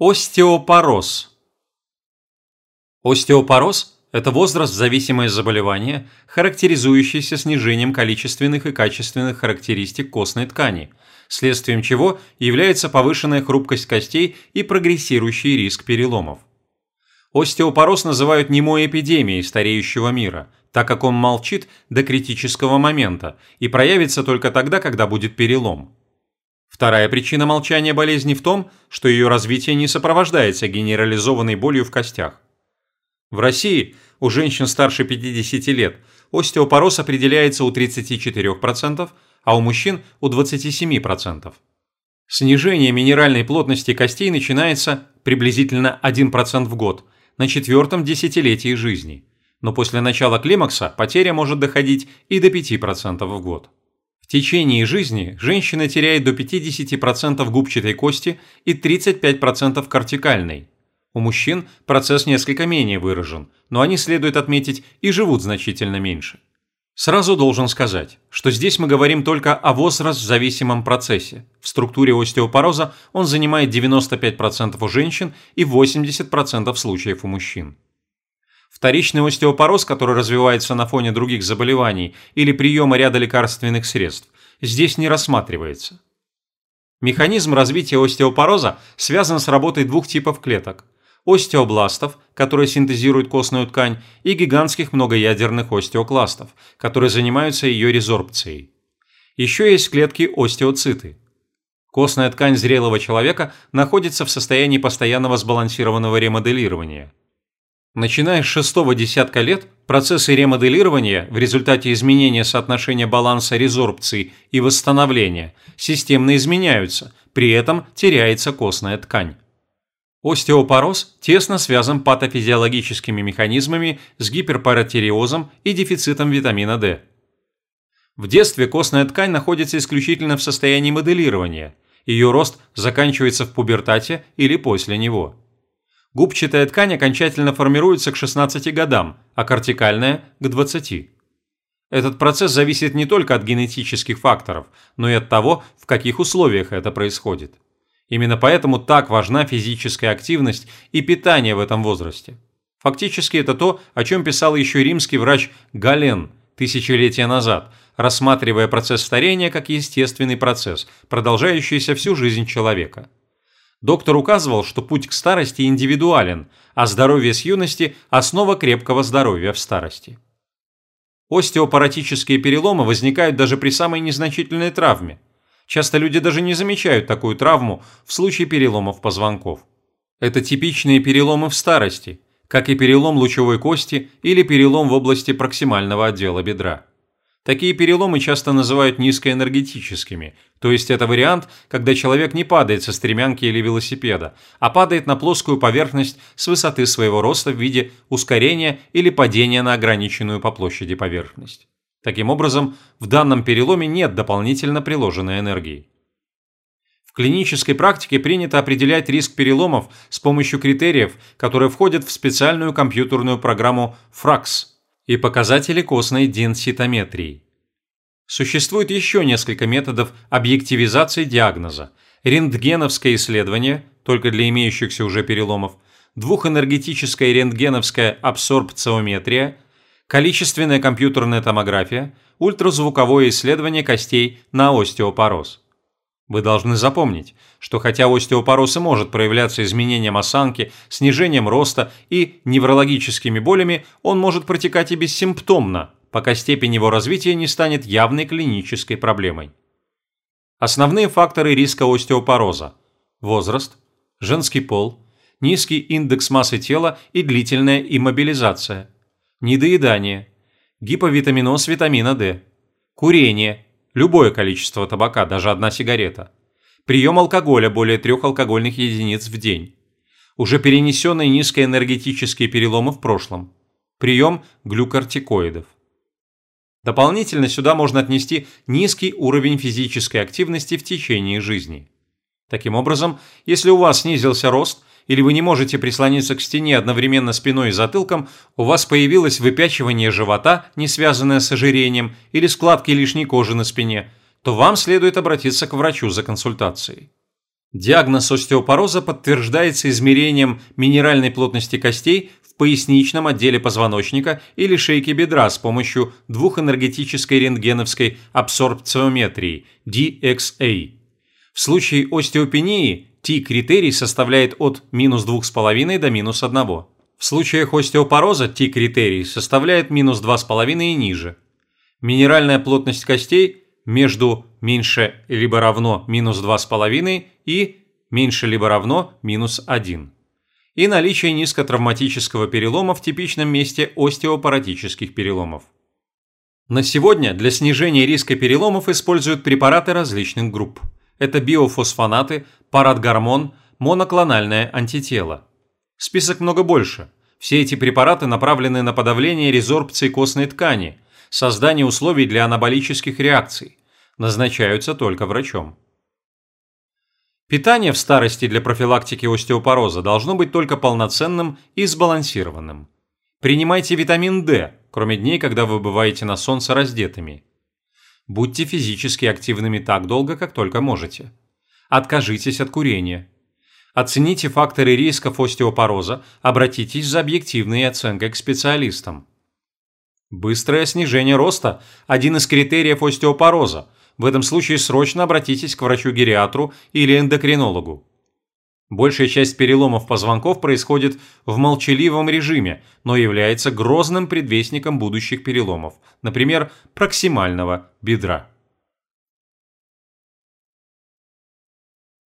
Остеопороз. Остеопороз – это возраст-зависимое заболевание, характеризующееся снижением количественных и качественных характеристик костной ткани, следствием чего является повышенная хрупкость костей и прогрессирующий риск переломов. Остеопороз называют немой эпидемией стареющего мира, так как он молчит до критического момента и проявится только тогда, когда будет перелом. Вторая причина молчания болезни в том, что ее развитие не сопровождается генерализованной болью в костях. В России у женщин старше 50 лет остеопороз определяется у 34%, а у мужчин у 27%. Снижение минеральной плотности костей начинается приблизительно 1% в год на четвертом десятилетии жизни, но после начала климакса потеря может доходить и до 5% в год. В течение жизни женщина теряет до 50% губчатой кости и 35% кортикальной. У мужчин процесс несколько менее выражен, но они, следует отметить, и живут значительно меньше. Сразу должен сказать, что здесь мы говорим только о возраст-зависимом процессе. В структуре остеопороза он занимает 95% у женщин и 80% случаев у мужчин. Вторичный остеопороз, который развивается на фоне других заболеваний или приема ряда лекарственных средств, здесь не рассматривается. Механизм развития остеопороза связан с работой двух типов клеток – остеобластов, которые синтезируют костную ткань, и гигантских многоядерных остеокластов, которые занимаются ее резорбцией. Еще есть клетки остеоциты. Костная ткань зрелого человека находится в состоянии постоянного сбалансированного ремоделирования – Начиная с шестого десятка лет, процессы ремоделирования в результате изменения соотношения баланса резорбции и восстановления системно изменяются, при этом теряется костная ткань. Остеопороз тесно связан патофизиологическими механизмами с гиперпаратиреозом и дефицитом витамина D. В детстве костная ткань находится исключительно в состоянии моделирования, ее рост заканчивается в пубертате или после него. Губчатая ткань окончательно формируется к 16 годам, а кортикальная – к 20. Этот процесс зависит не только от генетических факторов, но и от того, в каких условиях это происходит. Именно поэтому так важна физическая активность и питание в этом возрасте. Фактически это то, о чем писал еще римский врач Гален тысячелетия назад, рассматривая процесс старения как естественный процесс, продолжающийся всю жизнь человека. Доктор указывал, что путь к старости индивидуален, а здоровье с юности – основа крепкого здоровья в старости. Остеопаратические переломы возникают даже при самой незначительной травме. Часто люди даже не замечают такую травму в случае переломов позвонков. Это типичные переломы в старости, как и перелом лучевой кости или перелом в области проксимального отдела бедра. Такие переломы часто называют низкоэнергетическими, то есть это вариант, когда человек не падает со стремянки или велосипеда, а падает на плоскую поверхность с высоты своего роста в виде ускорения или падения на ограниченную по площади поверхность. Таким образом, в данном переломе нет дополнительно приложенной энергии. В клинической практике принято определять риск переломов с помощью критериев, которые входят в специальную компьютерную программу FRAX – и показатели костной денситометрии. Существует еще несколько методов объективизации диагноза. Рентгеновское исследование, только для имеющихся уже переломов, двухэнергетическая рентгеновская абсорбциометрия, количественная компьютерная томография, ультразвуковое исследование костей на остеопороз. Вы должны запомнить, что хотя остеопороз и может проявляться изменением осанки, снижением роста и неврологическими болями, он может протекать и бессимптомно, пока степень его развития не станет явной клинической проблемой. Основные факторы риска остеопороза – возраст, женский пол, низкий индекс массы тела и длительная иммобилизация, недоедание, гиповитаминоз витамина D, курение – Любое количество табака, даже одна сигарета. Прием алкоголя более трех алкогольных единиц в день. Уже перенесенные низкоэнергетические переломы в прошлом. Прием глюкортикоидов. Дополнительно сюда можно отнести низкий уровень физической активности в течение жизни. Таким образом, если у вас снизился рост – или вы не можете прислониться к стене одновременно спиной и затылком, у вас появилось выпячивание живота, не связанное с ожирением, или складки лишней кожи на спине, то вам следует обратиться к врачу за консультацией. Диагноз остеопороза подтверждается измерением минеральной плотности костей в поясничном отделе позвоночника или шейки бедра с помощью двухэнергетической рентгеновской абсорбциометрии DXA. В случае остеопении T-критерий составляет от минус 2,5 до минус 1. В случаях остеопороза T-критерий составляет минус 2,5 и ниже. Минеральная плотность костей между меньше либо равно минус 2,5 и меньше либо равно минус 1. И наличие низкотравматического перелома в типичном месте остеопаратических переломов. На сегодня для снижения риска переломов используют препараты различных групп. Это биофосфонаты, парадгормон, моноклональное антитело. Список много больше. Все эти препараты направлены на подавление резорбции костной ткани, создание условий для анаболических реакций. Назначаются только врачом. Питание в старости для профилактики остеопороза должно быть только полноценным и сбалансированным. Принимайте витамин D, кроме дней, когда вы бываете на солнце раздетыми. Будьте физически активными так долго, как только можете. Откажитесь от курения. Оцените факторы рисков остеопороза, обратитесь за объективной оценкой к специалистам. Быстрое снижение роста – один из критериев остеопороза, в этом случае срочно обратитесь к врачу-гериатру или эндокринологу. Большая часть переломов позвонков происходит в молчаливом режиме, но является грозным предвестником будущих переломов, например, проксимального бедра.